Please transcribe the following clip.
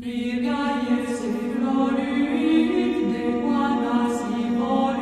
Virga Jesu florit de quana si volit